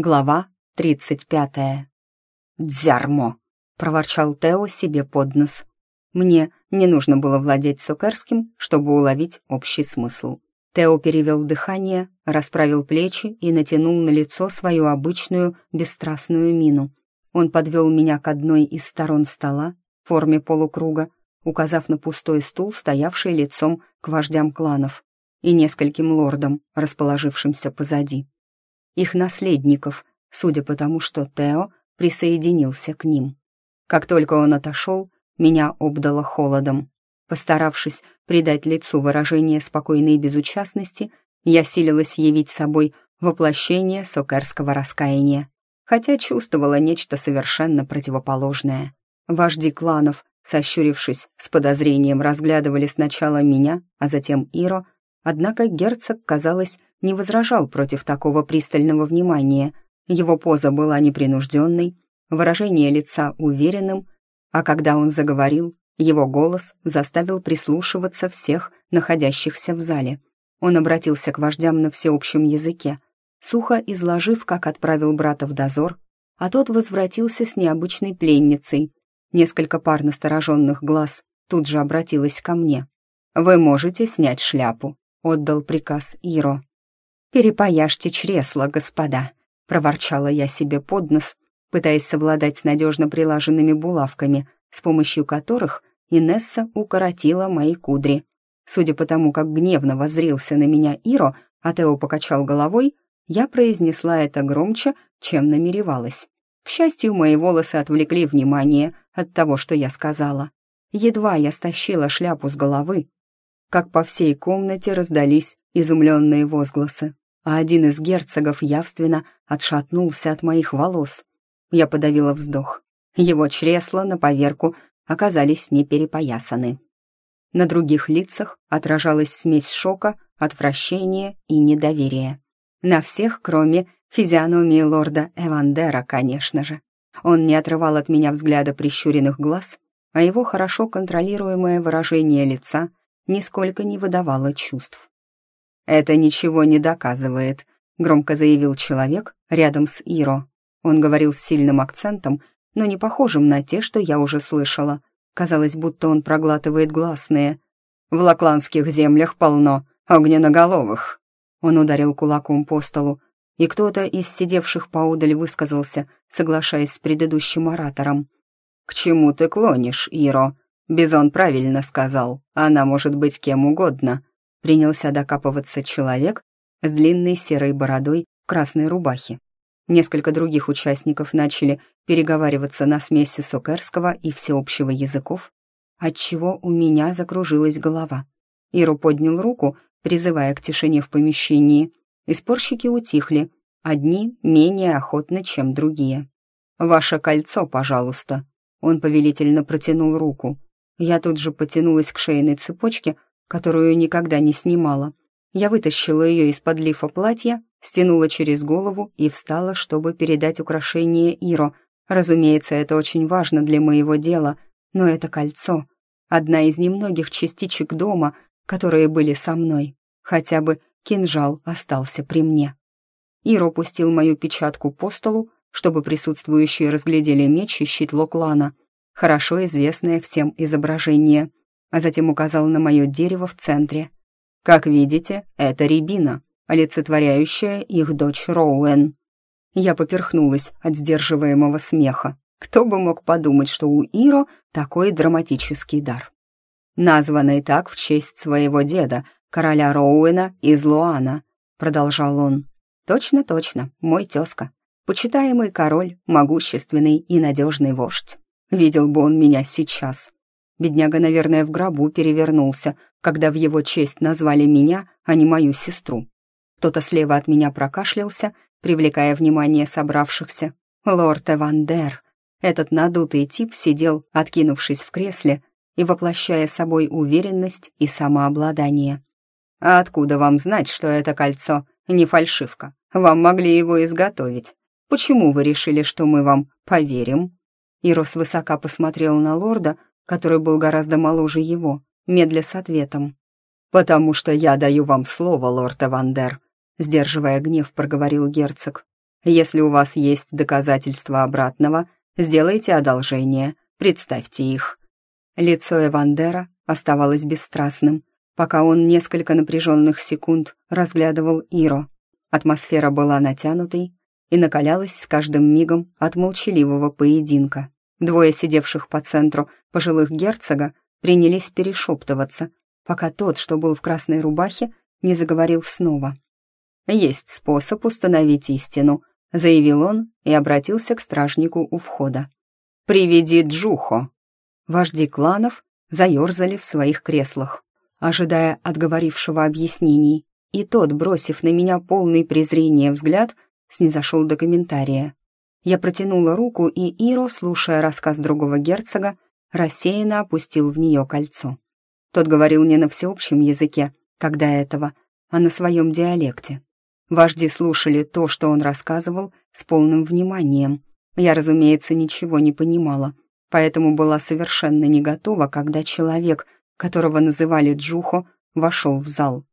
Глава тридцать пятая. «Дзярмо!» — проворчал Тео себе под нос. Мне не нужно было владеть сукерским, чтобы уловить общий смысл. Тео перевел дыхание, расправил плечи и натянул на лицо свою обычную бесстрастную мину. Он подвел меня к одной из сторон стола в форме полукруга, указав на пустой стул, стоявший лицом к вождям кланов, и нескольким лордам, расположившимся позади их наследников, судя по тому, что Тео присоединился к ним. Как только он отошел, меня обдало холодом. Постаравшись придать лицу выражение спокойной безучастности, я силилась явить собой воплощение сокерского раскаяния, хотя чувствовала нечто совершенно противоположное. Вожди кланов, сощурившись, с подозрением разглядывали сначала меня, а затем Иро, однако герцог, казалось, не возражал против такого пристального внимания. Его поза была непринужденной, выражение лица уверенным, а когда он заговорил, его голос заставил прислушиваться всех находящихся в зале. Он обратился к вождям на всеобщем языке, сухо изложив, как отправил брата в дозор, а тот возвратился с необычной пленницей. Несколько пар настороженных глаз тут же обратилась ко мне. «Вы можете снять шляпу», — отдал приказ Иро. «Перепояжьте чресла, господа», — проворчала я себе под нос, пытаясь совладать с надежно прилаженными булавками, с помощью которых Инесса укоротила мои кудри. Судя по тому, как гневно воззрился на меня Иро, а Тео покачал головой, я произнесла это громче, чем намеревалась. К счастью, мои волосы отвлекли внимание от того, что я сказала. Едва я стащила шляпу с головы, как по всей комнате раздались изумленные возгласы, а один из герцогов явственно отшатнулся от моих волос. Я подавила вздох. Его чресла на поверку оказались не перепоясаны. На других лицах отражалась смесь шока, отвращения и недоверия. На всех, кроме физиономии лорда Эвандера, конечно же. Он не отрывал от меня взгляда прищуренных глаз, а его хорошо контролируемое выражение лица нисколько не выдавало чувств. «Это ничего не доказывает», — громко заявил человек рядом с Иро. Он говорил с сильным акцентом, но не похожим на те, что я уже слышала. Казалось, будто он проглатывает гласные. «В лакландских землях полно огненоголовых». Он ударил кулаком по столу, и кто-то из сидевших поодаль высказался, соглашаясь с предыдущим оратором. «К чему ты клонишь, Иро? Бизон правильно сказал, она может быть кем угодно принялся докапываться человек с длинной серой бородой в красной рубахе. Несколько других участников начали переговариваться на смеси сокерского и всеобщего языков, отчего у меня закружилась голова. Иру поднял руку, призывая к тишине в помещении, и спорщики утихли, одни менее охотно, чем другие. «Ваше кольцо, пожалуйста». Он повелительно протянул руку. Я тут же потянулась к шейной цепочке, которую никогда не снимала. Я вытащила ее из-под лифа платья, стянула через голову и встала, чтобы передать украшение Иро. Разумеется, это очень важно для моего дела, но это кольцо — одна из немногих частичек дома, которые были со мной. Хотя бы кинжал остался при мне. Иро пустил мою печатку по столу, чтобы присутствующие разглядели меч и щит Локлана, хорошо известное всем изображение а затем указал на мое дерево в центре. «Как видите, это рябина, олицетворяющая их дочь Роуэн». Я поперхнулась от сдерживаемого смеха. Кто бы мог подумать, что у Иро такой драматический дар. Названный так в честь своего деда, короля Роуэна из Луана, продолжал он. Точно-точно, мой тезка. Почитаемый король, могущественный и надежный вождь. Видел бы он меня сейчас. Бедняга, наверное, в гробу перевернулся, когда в его честь назвали меня, а не мою сестру. Кто-то слева от меня прокашлялся, привлекая внимание собравшихся. Лорд Эвандер. Этот надутый тип сидел, откинувшись в кресле и воплощая собой уверенность и самообладание. «А откуда вам знать, что это кольцо не фальшивка? Вам могли его изготовить. Почему вы решили, что мы вам поверим?» Ирос высока посмотрел на лорда, который был гораздо моложе его, медля с ответом. «Потому что я даю вам слово, лорд Эвандер», — сдерживая гнев, проговорил герцог. Если у вас есть доказательства обратного, сделайте одолжение, представьте их». Лицо Эвандера оставалось бесстрастным, пока он несколько напряженных секунд разглядывал Иро. Атмосфера была натянутой и накалялась с каждым мигом от молчаливого поединка. Двое сидевших по центру пожилых герцога принялись перешептываться, пока тот, что был в красной рубахе, не заговорил снова. «Есть способ установить истину», — заявил он и обратился к стражнику у входа. «Приведи Джухо». Вожди кланов заерзали в своих креслах, ожидая отговорившего объяснений, и тот, бросив на меня полный презрения взгляд, снизошел до комментария. Я протянула руку, и Иро, слушая рассказ другого герцога, рассеянно опустил в нее кольцо. Тот говорил не на всеобщем языке, когда этого, а на своем диалекте. Вожди слушали то, что он рассказывал, с полным вниманием. Я, разумеется, ничего не понимала, поэтому была совершенно не готова, когда человек, которого называли Джухо, вошел в зал.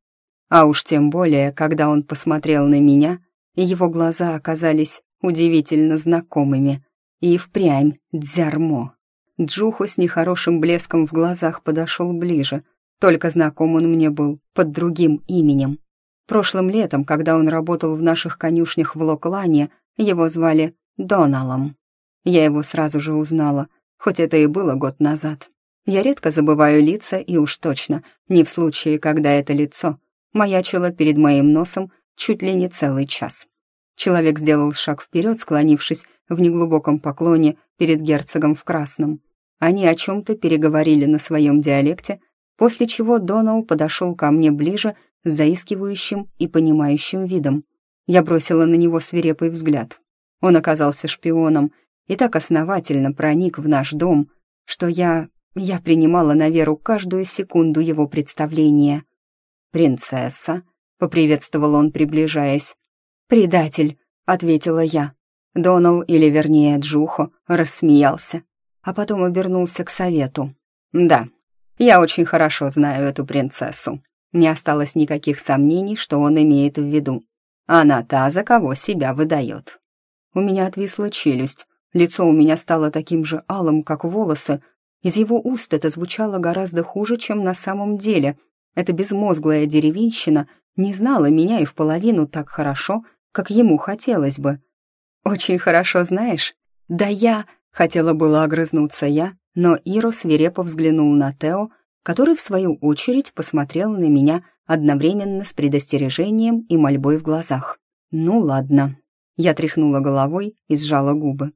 А уж тем более, когда он посмотрел на меня, его глаза оказались удивительно знакомыми. И впрямь дзярмо. Джуху с нехорошим блеском в глазах подошел ближе, только знаком он мне был под другим именем. Прошлым летом, когда он работал в наших конюшнях в Локлане, его звали Доналом. Я его сразу же узнала, хоть это и было год назад. Я редко забываю лица, и уж точно не в случае, когда это лицо маячило перед моим носом чуть ли не целый час. Человек сделал шаг вперед, склонившись в неглубоком поклоне перед герцогом в красном. Они о чем-то переговорили на своем диалекте, после чего Донал подошел ко мне ближе с заискивающим и понимающим видом. Я бросила на него свирепый взгляд. Он оказался шпионом и так основательно проник в наш дом, что я... я принимала на веру каждую секунду его представления. «Принцесса», — поприветствовал он, приближаясь. «Предатель», — ответила я. Донал, или вернее Джухо, рассмеялся, а потом обернулся к совету. «Да, я очень хорошо знаю эту принцессу. Не осталось никаких сомнений, что он имеет в виду. Она та, за кого себя выдает». У меня отвисла челюсть, лицо у меня стало таким же алым, как волосы. Из его уст это звучало гораздо хуже, чем на самом деле. Эта безмозглая деревенщина не знала меня и в половину так хорошо, как ему хотелось бы. «Очень хорошо знаешь?» «Да я...» — хотела было огрызнуться я, но Иро свирепо взглянул на Тео, который, в свою очередь, посмотрел на меня одновременно с предостережением и мольбой в глазах. «Ну ладно». Я тряхнула головой и сжала губы.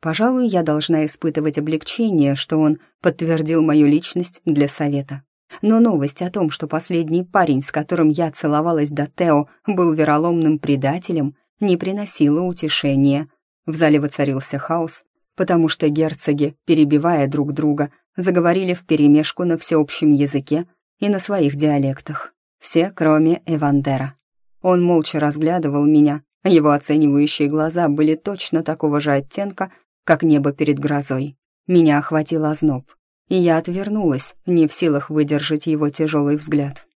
Пожалуй, я должна испытывать облегчение, что он подтвердил мою личность для совета. Но новость о том, что последний парень, с которым я целовалась до Тео, был вероломным предателем, не приносила утешения. В зале воцарился хаос, потому что герцоги, перебивая друг друга, заговорили вперемешку на всеобщем языке и на своих диалектах. Все, кроме Эвандера. Он молча разглядывал меня, его оценивающие глаза были точно такого же оттенка, как небо перед грозой. Меня охватил озноб и я отвернулась, не в силах выдержать его тяжелый взгляд.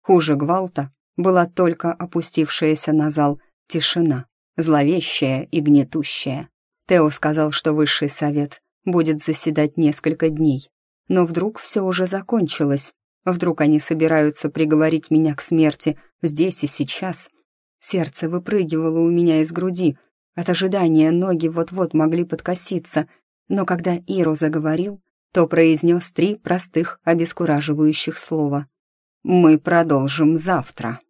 Хуже гвалта была только опустившаяся на зал тишина, зловещая и гнетущая. Тео сказал, что высший совет будет заседать несколько дней. Но вдруг все уже закончилось. Вдруг они собираются приговорить меня к смерти здесь и сейчас. Сердце выпрыгивало у меня из груди. От ожидания ноги вот-вот могли подкоситься. Но когда Иро заговорил, то произнес три простых, обескураживающих слова. «Мы продолжим завтра».